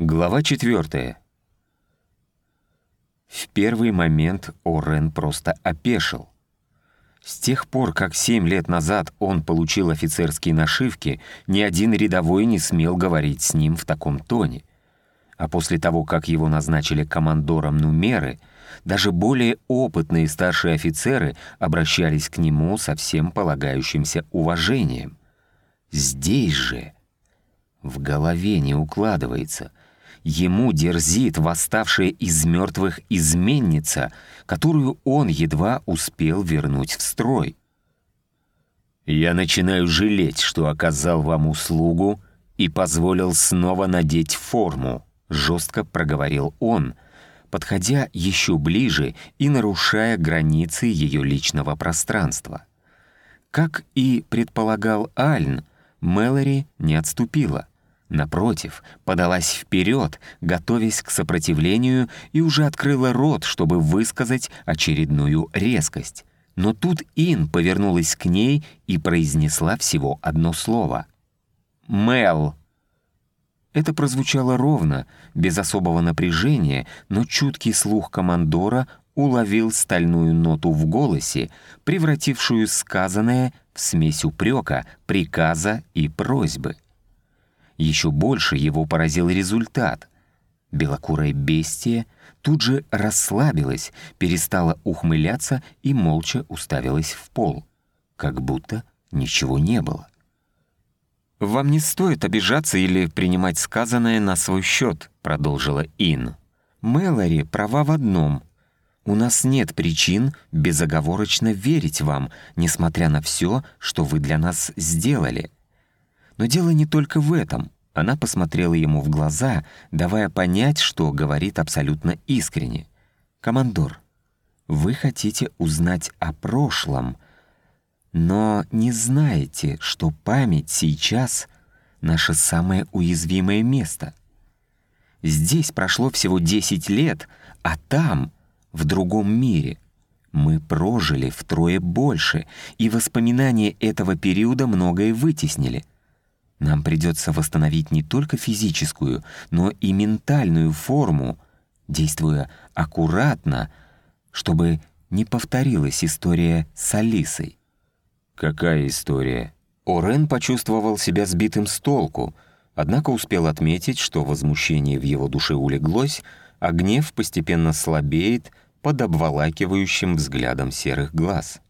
Глава четвертая. В первый момент Орен просто опешил. С тех пор, как семь лет назад он получил офицерские нашивки, ни один рядовой не смел говорить с ним в таком тоне. А после того, как его назначили командором Нумеры, даже более опытные старшие офицеры обращались к нему со всем полагающимся уважением. Здесь же в голове не укладывается — Ему дерзит восставшая из мертвых изменница, которую он едва успел вернуть в строй. «Я начинаю жалеть, что оказал вам услугу и позволил снова надеть форму», — жестко проговорил он, подходя еще ближе и нарушая границы ее личного пространства. Как и предполагал Альн, Мэлори не отступила — Напротив, подалась вперед, готовясь к сопротивлению, и уже открыла рот, чтобы высказать очередную резкость. Но тут Ин повернулась к ней и произнесла всего одно слово. «Мел!» Это прозвучало ровно, без особого напряжения, но чуткий слух командора уловил стальную ноту в голосе, превратившую сказанное в смесь упрека, приказа и просьбы. Еще больше его поразил результат. Белокурая бестия тут же расслабилась, перестала ухмыляться и молча уставилась в пол, как будто ничего не было. «Вам не стоит обижаться или принимать сказанное на свой счет», — продолжила Ин. «Мэлори права в одном. У нас нет причин безоговорочно верить вам, несмотря на все, что вы для нас сделали. Но дело не только в этом. Она посмотрела ему в глаза, давая понять, что говорит абсолютно искренне. «Командор, вы хотите узнать о прошлом, но не знаете, что память сейчас — наше самое уязвимое место. Здесь прошло всего 10 лет, а там, в другом мире — мы прожили втрое больше, и воспоминания этого периода многое вытеснили. Нам придется восстановить не только физическую, но и ментальную форму, действуя аккуратно, чтобы не повторилась история с Алисой. «Какая история?» Орен почувствовал себя сбитым с толку, однако успел отметить, что возмущение в его душе улеглось, а гнев постепенно слабеет под обволакивающим взглядом серых глаз.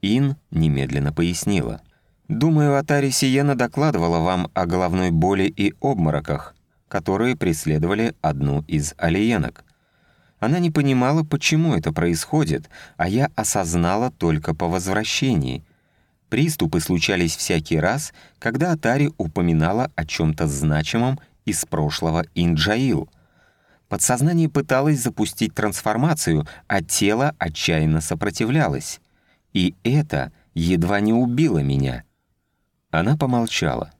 Ин немедленно пояснила. Думаю, Атари Сиена докладывала вам о головной боли и обмороках, которые преследовали одну из алиенок. Она не понимала, почему это происходит, а я осознала только по возвращении. Приступы случались всякий раз, когда Атари упоминала о чем-то значимом из прошлого Инджаил. Подсознание пыталось запустить трансформацию, а тело отчаянно сопротивлялось. И это едва не убило меня. Она помолчала.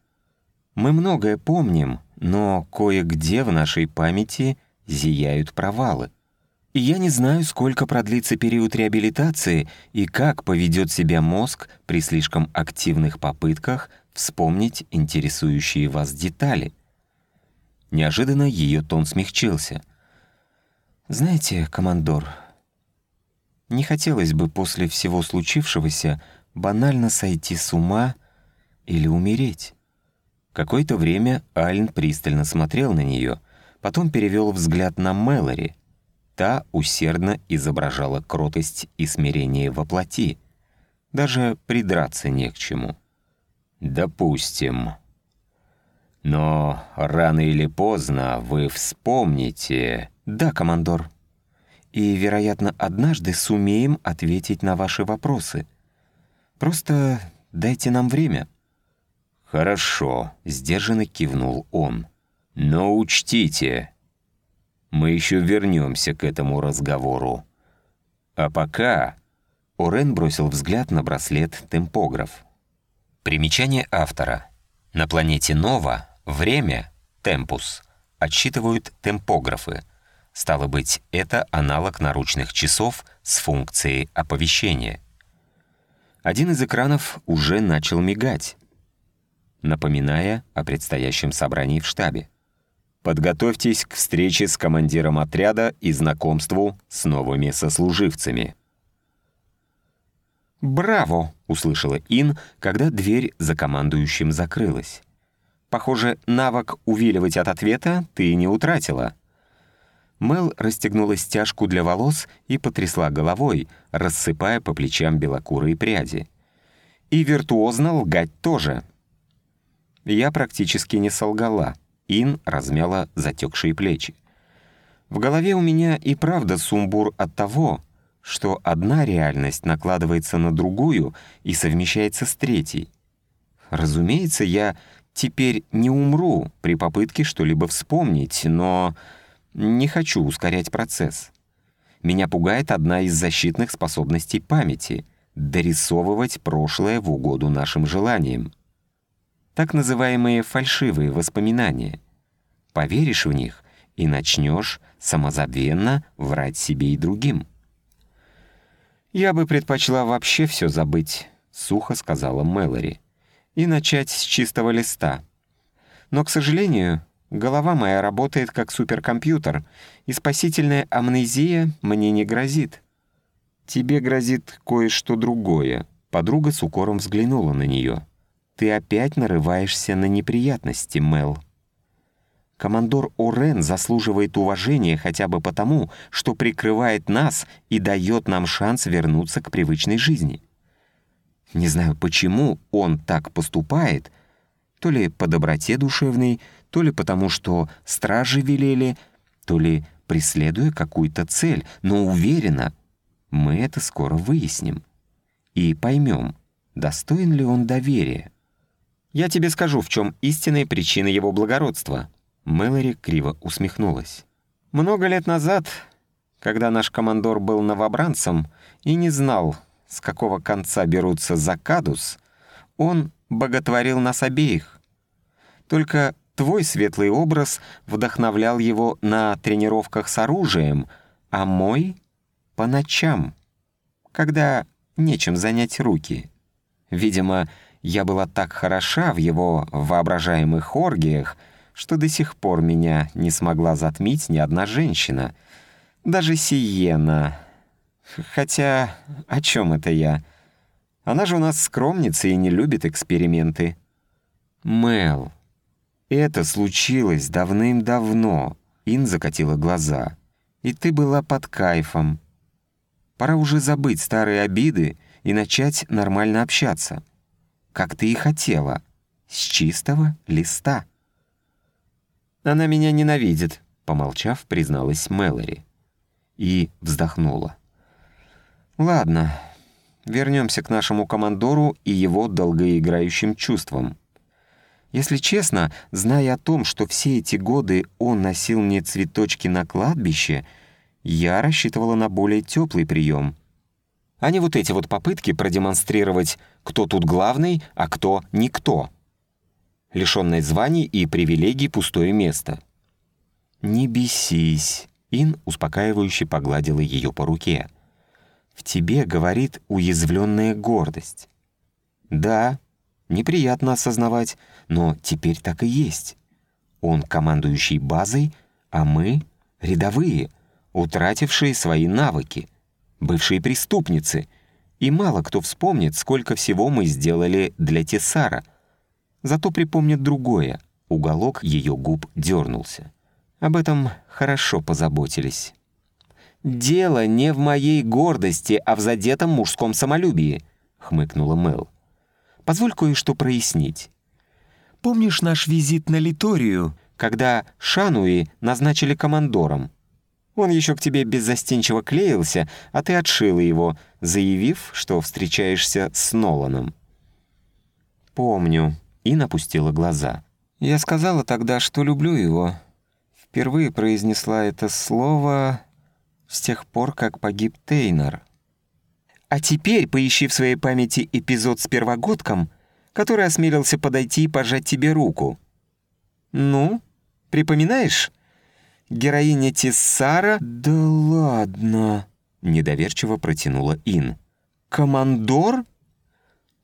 «Мы многое помним, но кое-где в нашей памяти зияют провалы. И я не знаю, сколько продлится период реабилитации и как поведет себя мозг при слишком активных попытках вспомнить интересующие вас детали». Неожиданно ее тон смягчился. «Знаете, командор, не хотелось бы после всего случившегося банально сойти с ума или умереть. Какое-то время Альн пристально смотрел на нее, потом перевел взгляд на Мэлори. Та усердно изображала кротость и смирение во плоти. Даже придраться не к чему. «Допустим. Но рано или поздно вы вспомните...» «Да, командор. И, вероятно, однажды сумеем ответить на ваши вопросы. Просто дайте нам время». «Хорошо», — сдержанно кивнул он. «Но учтите, мы еще вернемся к этому разговору. А пока...» Орен бросил взгляд на браслет «Темпограф». Примечание автора. На планете Нова время, темпус, отсчитывают темпографы. Стало быть, это аналог наручных часов с функцией оповещения. Один из экранов уже начал мигать напоминая о предстоящем собрании в штабе. Подготовьтесь к встрече с командиром отряда и знакомству с новыми сослуживцами». «Браво!» — услышала Ин, когда дверь за командующим закрылась. «Похоже, навык увиливать от ответа ты не утратила». Мел расстегнула стяжку для волос и потрясла головой, рассыпая по плечам белокурые пряди. И виртуозно лгать тоже. Я практически не солгала. Ин размяла затекшие плечи. В голове у меня и правда сумбур от того, что одна реальность накладывается на другую и совмещается с третьей. Разумеется, я теперь не умру при попытке что-либо вспомнить, но не хочу ускорять процесс. Меня пугает одна из защитных способностей памяти — дорисовывать прошлое в угоду нашим желаниям. Так называемые фальшивые воспоминания. Поверишь в них и начнешь самозабвенно врать себе и другим. «Я бы предпочла вообще все забыть», — сухо сказала Мэлори, «и начать с чистого листа. Но, к сожалению, голова моя работает как суперкомпьютер, и спасительная амнезия мне не грозит». «Тебе грозит кое-что другое», — подруга с укором взглянула на нее. «Ты опять нарываешься на неприятности, Мел». Командор Орен заслуживает уважения хотя бы потому, что прикрывает нас и дает нам шанс вернуться к привычной жизни. Не знаю, почему он так поступает, то ли по доброте душевной, то ли потому, что стражи велели, то ли преследуя какую-то цель, но уверена, мы это скоро выясним и поймем, достоин ли он доверия. Я тебе скажу, в чем истинная причина его благородства — Мэлори криво усмехнулась. «Много лет назад, когда наш командор был новобранцем и не знал, с какого конца берутся закадус, он боготворил нас обеих. Только твой светлый образ вдохновлял его на тренировках с оружием, а мой — по ночам, когда нечем занять руки. Видимо, я была так хороша в его воображаемых оргиях, что до сих пор меня не смогла затмить ни одна женщина. Даже Сиена. Хотя, о чем это я? Она же у нас скромница и не любит эксперименты. Мел, это случилось давным-давно. Ин закатила глаза. И ты была под кайфом. Пора уже забыть старые обиды и начать нормально общаться. Как ты и хотела. С чистого листа. «Она меня ненавидит», — помолчав, призналась Мэлори. И вздохнула. «Ладно, вернемся к нашему командору и его долгоиграющим чувствам. Если честно, зная о том, что все эти годы он носил мне цветочки на кладбище, я рассчитывала на более теплый прием. А не вот эти вот попытки продемонстрировать, кто тут главный, а кто никто» лишённое званий и привилегий пустое место. «Не бесись», — Ин успокаивающе погладила ее по руке. «В тебе, — говорит, — уязвленная гордость». «Да, неприятно осознавать, но теперь так и есть. Он командующий базой, а мы — рядовые, утратившие свои навыки, бывшие преступницы, и мало кто вспомнит, сколько всего мы сделали для Тесара — Зато припомнит другое. Уголок ее губ дернулся. Об этом хорошо позаботились. «Дело не в моей гордости, а в задетом мужском самолюбии», — хмыкнула Мэл. «Позволь кое-что прояснить. Помнишь наш визит на Литорию, когда Шануи назначили командором? Он еще к тебе беззастенчиво клеился, а ты отшила его, заявив, что встречаешься с Ноланом». «Помню», и напустила глаза. «Я сказала тогда, что люблю его. Впервые произнесла это слово с тех пор, как погиб Тейнер. А теперь поищи в своей памяти эпизод с первогодком, который осмелился подойти и пожать тебе руку. Ну, припоминаешь? Героиня Тессара... Да ладно, недоверчиво протянула Ин. Командор?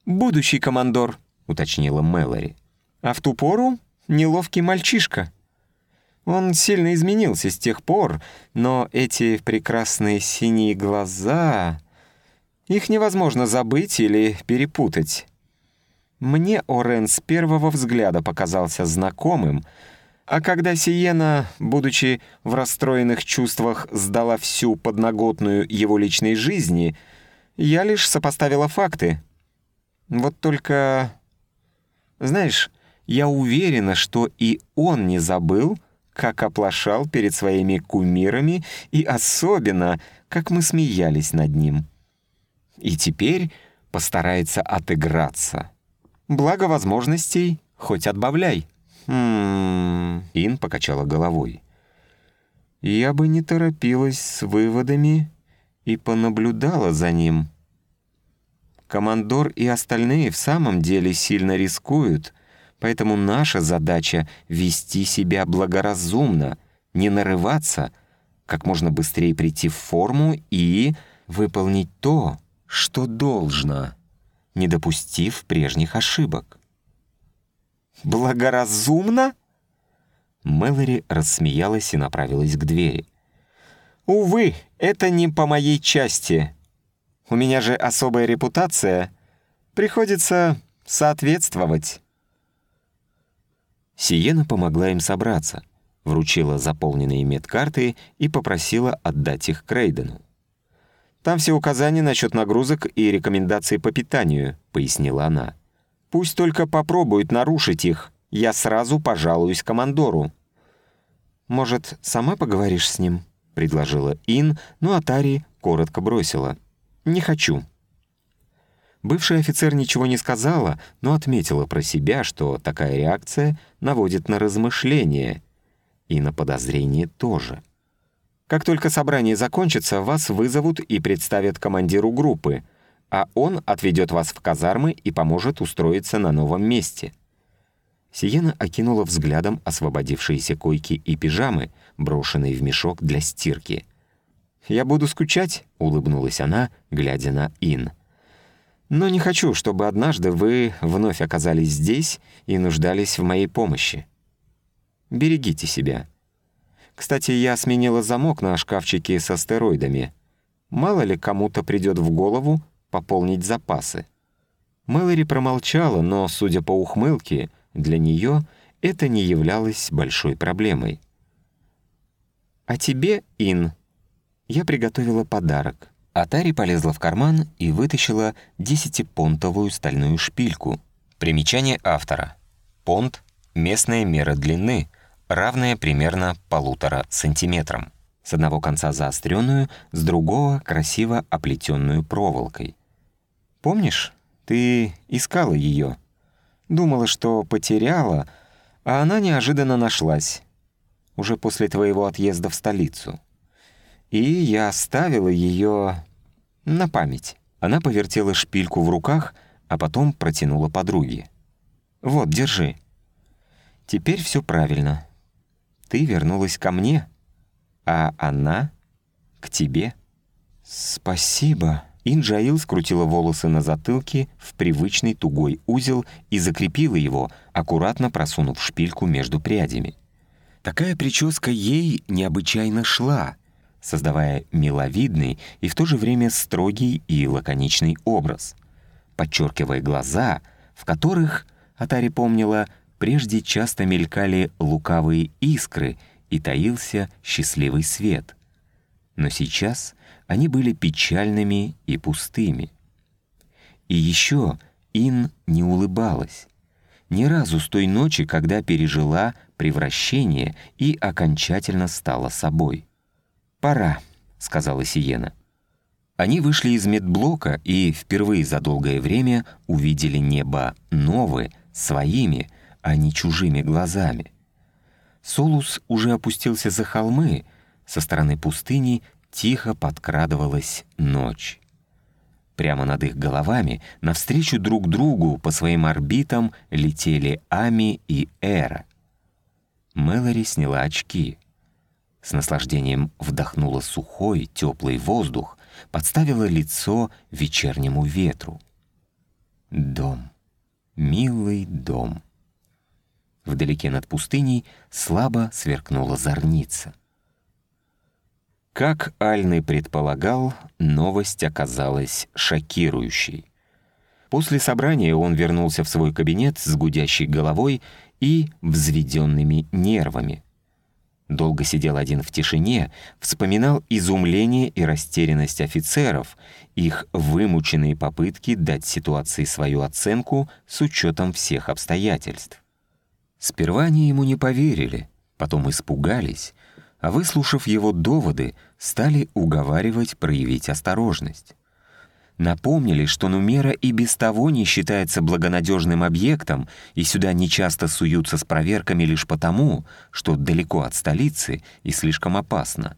Будущий командор, — уточнила Мэлори. «А в ту пору неловкий мальчишка. Он сильно изменился с тех пор, но эти прекрасные синие глаза... Их невозможно забыть или перепутать. Мне Орен с первого взгляда показался знакомым, а когда Сиена, будучи в расстроенных чувствах, сдала всю подноготную его личной жизни, я лишь сопоставила факты. Вот только... Знаешь, я уверена, что и он не забыл, как оплошал перед своими кумирами и особенно, как мы смеялись над ним. И теперь постарается отыграться. Благо возможностей хоть отбавляй. «Хм...» — Ин покачала головой. «Я бы не торопилась с выводами и понаблюдала за ним. Командор и остальные в самом деле сильно рискуют, поэтому наша задача — вести себя благоразумно, не нарываться, как можно быстрее прийти в форму и выполнить то, что должно, не допустив прежних ошибок. «Благоразумно?» Мэлори рассмеялась и направилась к двери. «Увы, это не по моей части. У меня же особая репутация. Приходится соответствовать». Сиена помогла им собраться, вручила заполненные медкарты и попросила отдать их Крейдену. «Там все указания насчет нагрузок и рекомендации по питанию», — пояснила она. Пусть только попробует нарушить их, я сразу пожалуюсь командору». «Может, сама поговоришь с ним?» — предложила Ин, но Атари коротко бросила. «Не хочу». Бывший офицер ничего не сказала, но отметила про себя, что такая реакция наводит на размышления. И на подозрение тоже. Как только собрание закончится, вас вызовут и представят командиру группы — а он отведет вас в казармы и поможет устроиться на новом месте». Сиена окинула взглядом освободившиеся койки и пижамы, брошенные в мешок для стирки. «Я буду скучать», — улыбнулась она, глядя на Ин. «Но не хочу, чтобы однажды вы вновь оказались здесь и нуждались в моей помощи. Берегите себя. Кстати, я сменила замок на шкафчике с астероидами. Мало ли кому-то придет в голову пополнить запасы. Мэлори промолчала, но, судя по ухмылке, для нее это не являлось большой проблемой. «А тебе, Ин, я приготовила подарок». Атари полезла в карман и вытащила десятипонтовую стальную шпильку. Примечание автора. Понт — местная мера длины, равная примерно полутора сантиметрам. С одного конца заостренную, с другого — красиво оплетенную проволокой. Помнишь, ты искала ее. Думала, что потеряла, а она неожиданно нашлась. Уже после твоего отъезда в столицу. И я оставила ее на память. Она повертела шпильку в руках, а потом протянула подруге. «Вот, держи. Теперь все правильно. Ты вернулась ко мне, а она — к тебе». «Спасибо», Инджаил скрутила волосы на затылке в привычный тугой узел и закрепила его, аккуратно просунув шпильку между прядями. Такая прическа ей необычайно шла, создавая миловидный и в то же время строгий и лаконичный образ, подчеркивая глаза, в которых, Атари помнила, прежде часто мелькали лукавые искры и таился счастливый свет. Но сейчас — они были печальными и пустыми. И еще Ин не улыбалась. Ни разу с той ночи, когда пережила превращение и окончательно стала собой. «Пора», — сказала Сиена. Они вышли из медблока и впервые за долгое время увидели небо новые, своими, а не чужими глазами. Солус уже опустился за холмы, со стороны пустыни тихо подкрадывалась ночь. Прямо над их головами, навстречу друг другу по своим орбитам летели Ами и Эра. Мэлори сняла очки. С наслаждением вдохнула сухой, теплый воздух, подставила лицо вечернему ветру. Дом. Милый дом. Вдалеке над пустыней слабо сверкнула зорница. Как Альны предполагал, новость оказалась шокирующей. После собрания он вернулся в свой кабинет с гудящей головой и взведенными нервами. Долго сидел один в тишине, вспоминал изумление и растерянность офицеров, их вымученные попытки дать ситуации свою оценку с учетом всех обстоятельств. Сперва они ему не поверили, потом испугались, а выслушав его доводы, стали уговаривать проявить осторожность. Напомнили, что Нумера и без того не считается благонадежным объектом, и сюда нечасто суются с проверками лишь потому, что далеко от столицы и слишком опасно.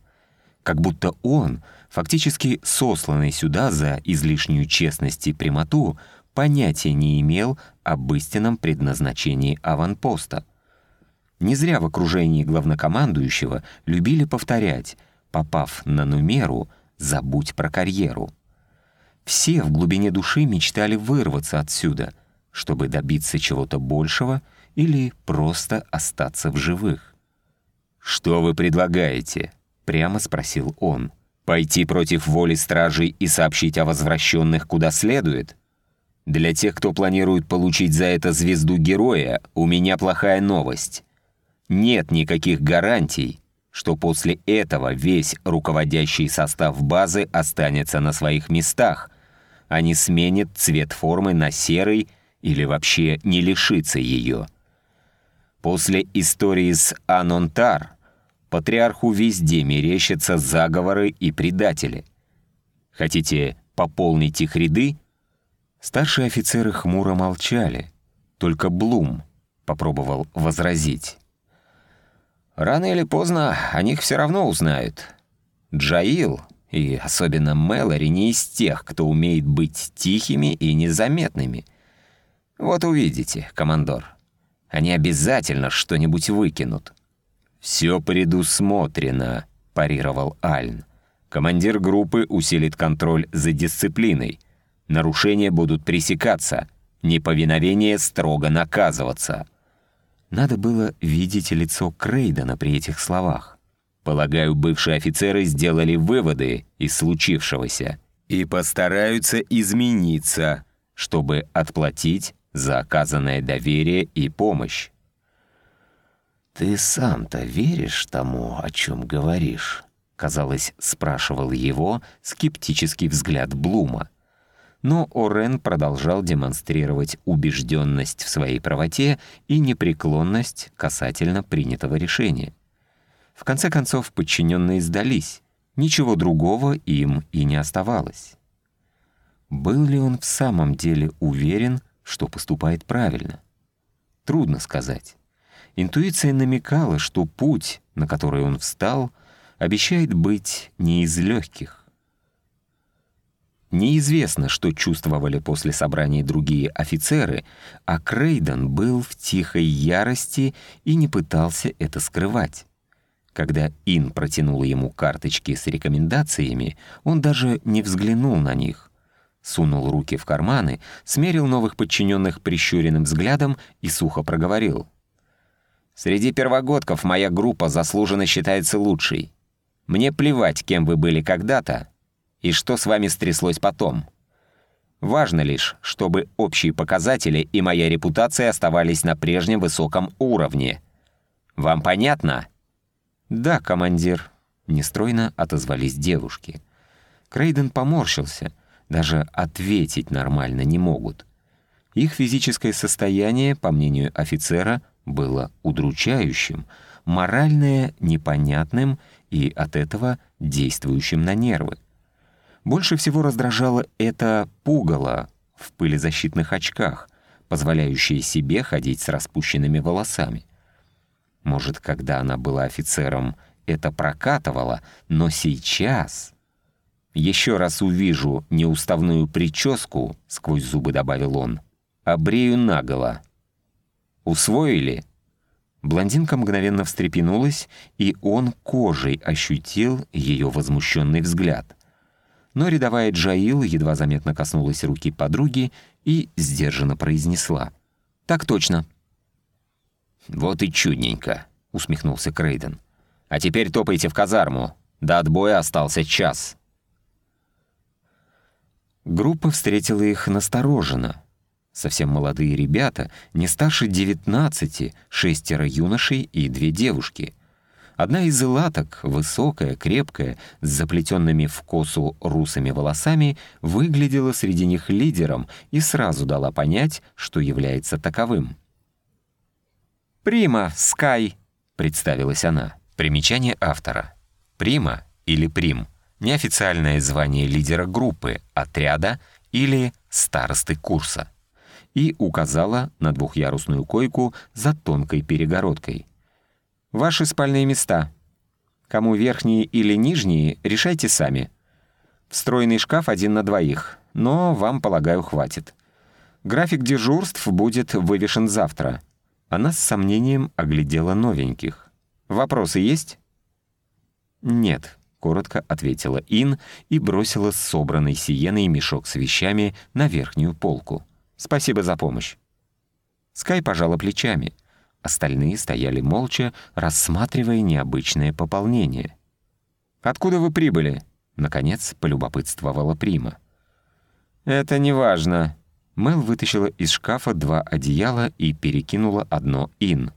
Как будто он, фактически сосланный сюда за излишнюю честность и прямоту, понятия не имел об истинном предназначении аванпоста. Не зря в окружении главнокомандующего любили повторять «попав на Нумеру, забудь про карьеру». Все в глубине души мечтали вырваться отсюда, чтобы добиться чего-то большего или просто остаться в живых. «Что вы предлагаете?» — прямо спросил он. «Пойти против воли стражей и сообщить о возвращенных куда следует?» «Для тех, кто планирует получить за это звезду героя, у меня плохая новость. Нет никаких гарантий, что после этого весь руководящий состав базы останется на своих местах, а не сменит цвет формы на серый или вообще не лишится ее. После истории с Анонтар патриарху везде мерещатся заговоры и предатели. Хотите пополнить их ряды? Старшие офицеры хмуро молчали. Только Блум попробовал возразить. Рано или поздно о них все равно узнают. Джаил и особенно Мэлори не из тех, кто умеет быть тихими и незаметными. Вот увидите, командор. Они обязательно что-нибудь выкинут. «Все предусмотрено», — парировал Альн. «Командир группы усилит контроль за дисциплиной. Нарушения будут пресекаться, неповиновение строго наказываться». Надо было видеть лицо Крейдена при этих словах. Полагаю, бывшие офицеры сделали выводы из случившегося и постараются измениться, чтобы отплатить за оказанное доверие и помощь. «Ты сам-то веришь тому, о чем говоришь?» казалось, спрашивал его скептический взгляд Блума. Но Орен продолжал демонстрировать убежденность в своей правоте и непреклонность касательно принятого решения. В конце концов, подчиненные сдались. Ничего другого им и не оставалось. Был ли он в самом деле уверен, что поступает правильно? Трудно сказать. Интуиция намекала, что путь, на который он встал, обещает быть не из легких. Неизвестно, что чувствовали после собрания другие офицеры, а Крейден был в тихой ярости и не пытался это скрывать. Когда Ин протянула ему карточки с рекомендациями, он даже не взглянул на них. Сунул руки в карманы, смерил новых подчиненных прищуренным взглядом и сухо проговорил. «Среди первогодков моя группа заслуженно считается лучшей. Мне плевать, кем вы были когда-то и что с вами стряслось потом. Важно лишь, чтобы общие показатели и моя репутация оставались на прежнем высоком уровне. Вам понятно?» «Да, командир», — нестройно отозвались девушки. Крейден поморщился, даже ответить нормально не могут. Их физическое состояние, по мнению офицера, было удручающим, моральное — непонятным и от этого действующим на нервы. Больше всего раздражало это пугало в пылезащитных очках, позволяющее себе ходить с распущенными волосами. Может, когда она была офицером, это прокатывало, но сейчас... «Еще раз увижу неуставную прическу», — сквозь зубы добавил он, — «обрею наголо». «Усвоили?» Блондинка мгновенно встрепенулась, и он кожей ощутил ее возмущенный взгляд. Но рядовая Джаил едва заметно коснулась руки подруги и сдержанно произнесла. «Так точно». «Вот и чудненько», — усмехнулся Крейден. «А теперь топайте в казарму. До отбоя остался час». Группа встретила их настороженно. Совсем молодые ребята, не старше 19, шестеро юношей и две девушки. Одна из элаток, высокая, крепкая, с заплетенными в косу русыми волосами, выглядела среди них лидером и сразу дала понять, что является таковым. «Прима, Скай», — представилась она. Примечание автора. «Прима» или «Прим» — неофициальное звание лидера группы, отряда или старосты курса и указала на двухъярусную койку за тонкой перегородкой. «Ваши спальные места. Кому верхние или нижние, решайте сами. Встроенный шкаф один на двоих, но вам, полагаю, хватит. График дежурств будет вывешен завтра». Она с сомнением оглядела новеньких. «Вопросы есть?» «Нет», — коротко ответила Ин и бросила собранный сиеной мешок с вещами на верхнюю полку. Спасибо за помощь». Скай пожала плечами. Остальные стояли молча, рассматривая необычное пополнение. «Откуда вы прибыли?» — наконец полюбопытствовала Прима. «Это не важно». Мел вытащила из шкафа два одеяла и перекинула одно Ин.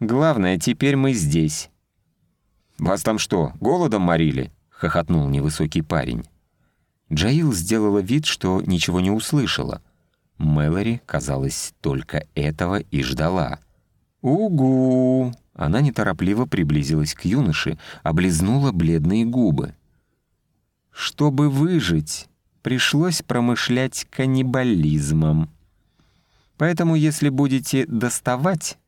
«Главное, теперь мы здесь». «Вас там что, голодом морили?» — хохотнул невысокий парень. Джаил сделала вид, что ничего не услышала — Мэлори, казалось, только этого и ждала. «Угу!» Она неторопливо приблизилась к юноше, облизнула бледные губы. «Чтобы выжить, пришлось промышлять каннибализмом. Поэтому, если будете доставать,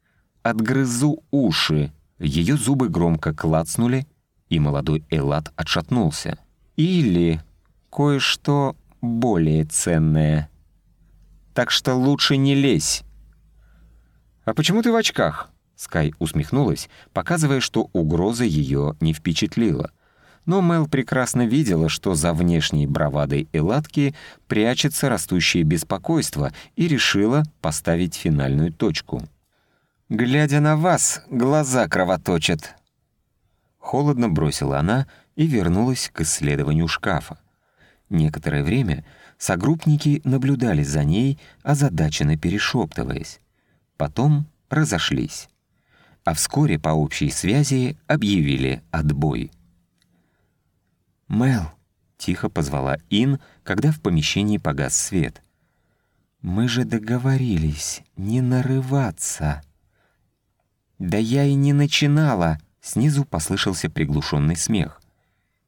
отгрызу уши». Ее зубы громко клацнули, и молодой Элат отшатнулся. «Или кое-что более ценное» так что лучше не лезь». «А почему ты в очках?» Скай усмехнулась, показывая, что угроза ее не впечатлила. Но Мел прекрасно видела, что за внешней бравадой Элатки прячется растущее беспокойство и решила поставить финальную точку. «Глядя на вас, глаза кровоточат». Холодно бросила она и вернулась к исследованию шкафа. Некоторое время Согруппники наблюдали за ней, озадаченно перешептываясь. Потом разошлись. А вскоре по общей связи объявили отбой. «Мел», — тихо позвала Ин, когда в помещении погас свет. «Мы же договорились не нарываться». «Да я и не начинала», — снизу послышался приглушенный смех.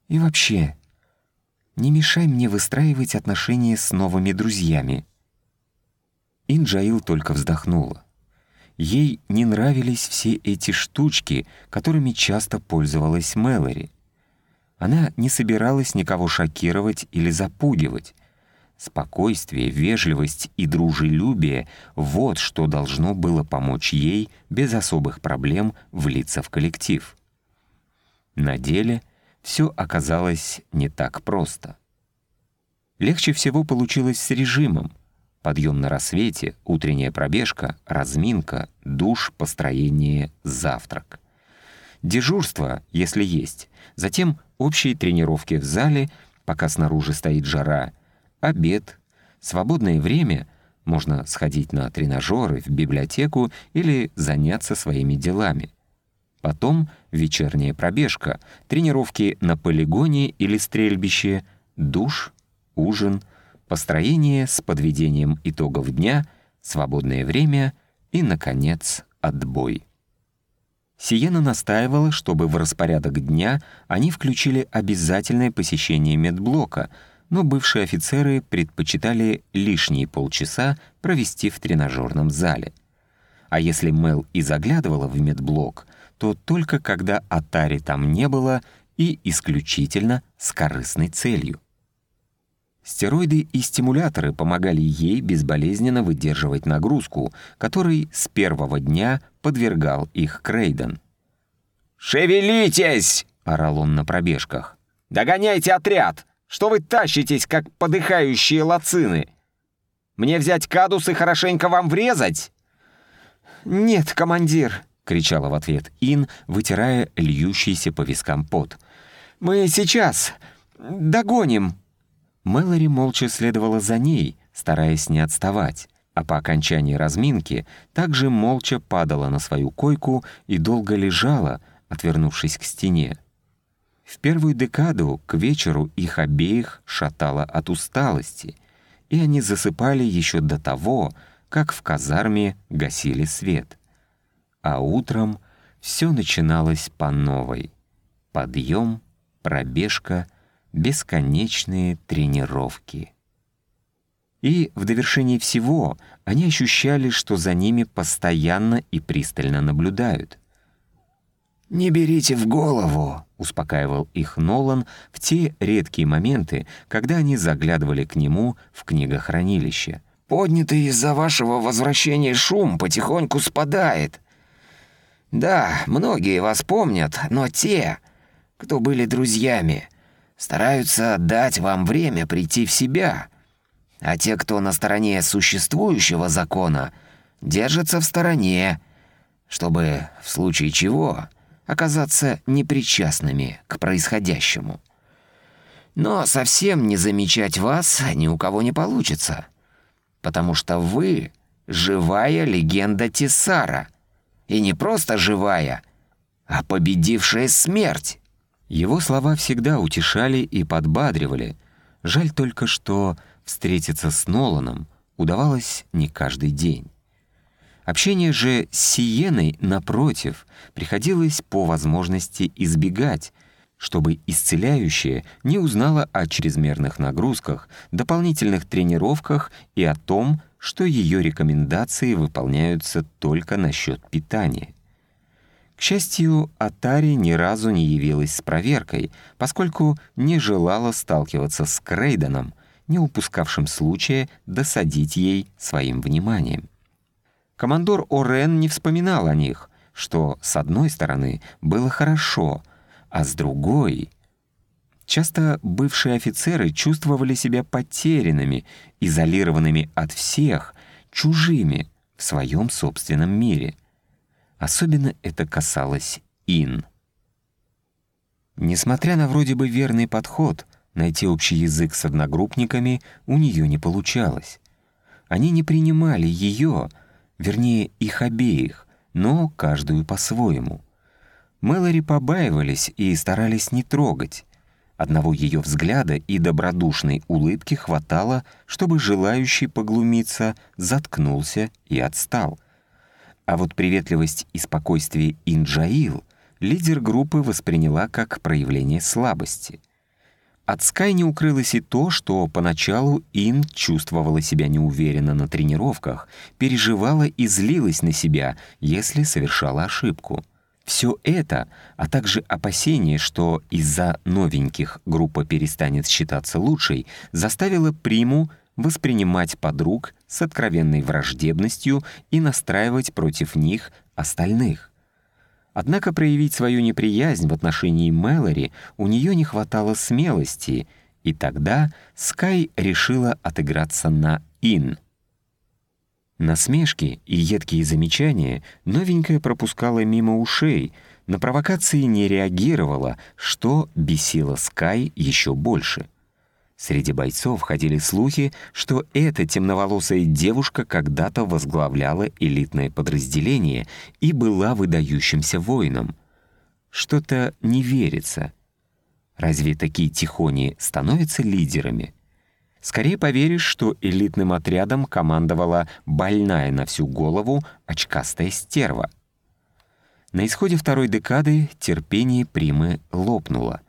«И вообще, не мешай мне выстраивать отношения с новыми друзьями». Инджаил только вздохнула. Ей не нравились все эти штучки, которыми часто пользовалась Мэлори. Она не собиралась никого шокировать или запугивать. Спокойствие, вежливость и дружелюбие — вот что должно было помочь ей без особых проблем влиться в коллектив. На деле — все оказалось не так просто. Легче всего получилось с режимом. Подъем на рассвете, утренняя пробежка, разминка, душ, построение, завтрак. Дежурство, если есть, затем общие тренировки в зале, пока снаружи стоит жара, обед, свободное время — можно сходить на тренажеры, в библиотеку или заняться своими делами. Потом вечерняя пробежка, тренировки на полигоне или стрельбище, душ, ужин, построение с подведением итогов дня, свободное время и, наконец, отбой. Сиена настаивала, чтобы в распорядок дня они включили обязательное посещение медблока, но бывшие офицеры предпочитали лишние полчаса провести в тренажерном зале. А если Мел и заглядывала в медблок, то только когда Атари там не было и исключительно с корыстной целью. Стероиды и стимуляторы помогали ей безболезненно выдерживать нагрузку, которой с первого дня подвергал их Крейден. «Шевелитесь!» — орал он на пробежках. «Догоняйте отряд! Что вы тащитесь, как подыхающие лацины? Мне взять кадус и хорошенько вам врезать?» «Нет, командир!» — кричала в ответ Ин, вытирая льющийся по вискам пот. «Мы сейчас догоним!» Мэлори молча следовала за ней, стараясь не отставать, а по окончании разминки также молча падала на свою койку и долго лежала, отвернувшись к стене. В первую декаду к вечеру их обеих шатало от усталости, и они засыпали еще до того, как в казарме гасили свет. А утром все начиналось по новой. Подъем, пробежка, бесконечные тренировки. И в довершении всего они ощущали, что за ними постоянно и пристально наблюдают. «Не берите в голову», — успокаивал их Нолан в те редкие моменты, когда они заглядывали к нему в книгохранилище. «Поднятый из-за вашего возвращения шум потихоньку спадает. Да, многие вас помнят, но те, кто были друзьями, стараются дать вам время прийти в себя, а те, кто на стороне существующего закона, держатся в стороне, чтобы в случае чего оказаться непричастными к происходящему. Но совсем не замечать вас ни у кого не получится, потому что вы — живая легенда Тесара, и не просто живая, а победившая смерть. Его слова всегда утешали и подбадривали. Жаль только, что встретиться с Ноланом удавалось не каждый день. Общение же с Сиеной, напротив, приходилось по возможности избегать, чтобы исцеляющая не узнала о чрезмерных нагрузках, дополнительных тренировках и о том, что ее рекомендации выполняются только насчет питания. Счастью, Атари ни разу не явилась с проверкой, поскольку не желала сталкиваться с Крейденом, не упускавшим случая досадить ей своим вниманием. Командор Орен не вспоминал о них, что, с одной стороны, было хорошо, а с другой... Часто бывшие офицеры чувствовали себя потерянными, изолированными от всех, чужими в своем собственном мире — Особенно это касалось Ин. Несмотря на вроде бы верный подход, найти общий язык с одногруппниками у нее не получалось. Они не принимали ее, вернее, их обеих, но каждую по-своему. Мэлори побаивались и старались не трогать. Одного ее взгляда и добродушной улыбки хватало, чтобы желающий поглумиться заткнулся и отстал. А вот приветливость и спокойствие Инджаил лидер группы восприняла как проявление слабости. От Скай не укрылось и то, что поначалу Ин чувствовала себя неуверенно на тренировках, переживала и злилась на себя, если совершала ошибку. Все это, а также опасение, что из-за новеньких группа перестанет считаться лучшей, заставило Приму воспринимать подруг с откровенной враждебностью и настраивать против них остальных. Однако проявить свою неприязнь в отношении Мэлори у нее не хватало смелости, и тогда Скай решила отыграться на Ин. Насмешки и едкие замечания новенькая пропускала мимо ушей, на провокации не реагировала, что бесило Скай еще больше — Среди бойцов ходили слухи, что эта темноволосая девушка когда-то возглавляла элитное подразделение и была выдающимся воином. Что-то не верится. Разве такие тихони становятся лидерами? Скорее поверишь, что элитным отрядом командовала больная на всю голову очкастая стерва. На исходе второй декады терпение Примы лопнуло.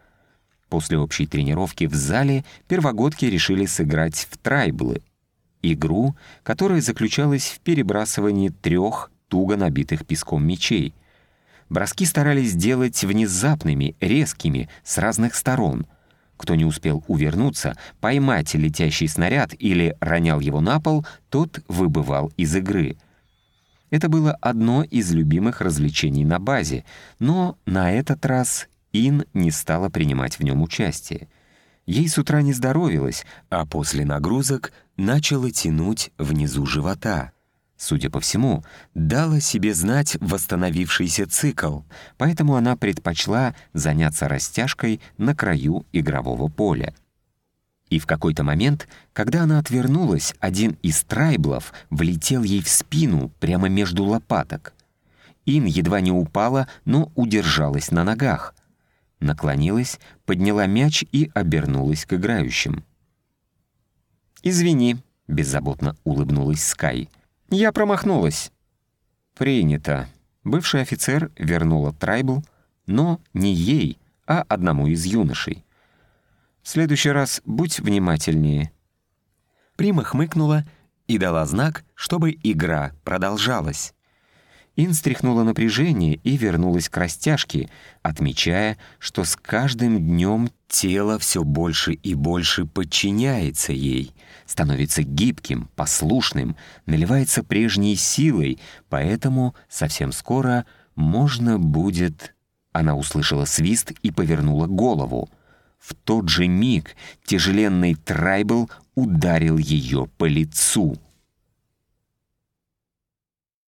После общей тренировки в зале первогодки решили сыграть в трайблы — игру, которая заключалась в перебрасывании трех туго набитых песком мечей. Броски старались делать внезапными, резкими, с разных сторон. Кто не успел увернуться, поймать летящий снаряд или ронял его на пол, тот выбывал из игры — это было одно из любимых развлечений на базе, но на этот раз Ин не стала принимать в нем участие. Ей с утра не здоровилось, а после нагрузок начало тянуть внизу живота. Судя по всему, дала себе знать восстановившийся цикл, поэтому она предпочла заняться растяжкой на краю игрового поля. И в какой-то момент, когда она отвернулась, один из трайблов влетел ей в спину прямо между лопаток. Ин едва не упала, но удержалась на ногах. Наклонилась, подняла мяч и обернулась к играющим. «Извини», — беззаботно улыбнулась Скай. «Я промахнулась». «Принято». Бывший офицер вернула Трайбл, но не ей, а одному из юношей. «В следующий раз будь внимательнее». Прима хмыкнула и дала знак, чтобы игра продолжалась. Ин стряхнула напряжение и вернулась к растяжке, отмечая, что с каждым днем тело все больше и больше подчиняется ей, становится гибким, послушным, наливается прежней силой, поэтому совсем скоро можно будет... Она услышала свист и повернула голову. В тот же миг тяжеленный трайбл ударил ее по лицу —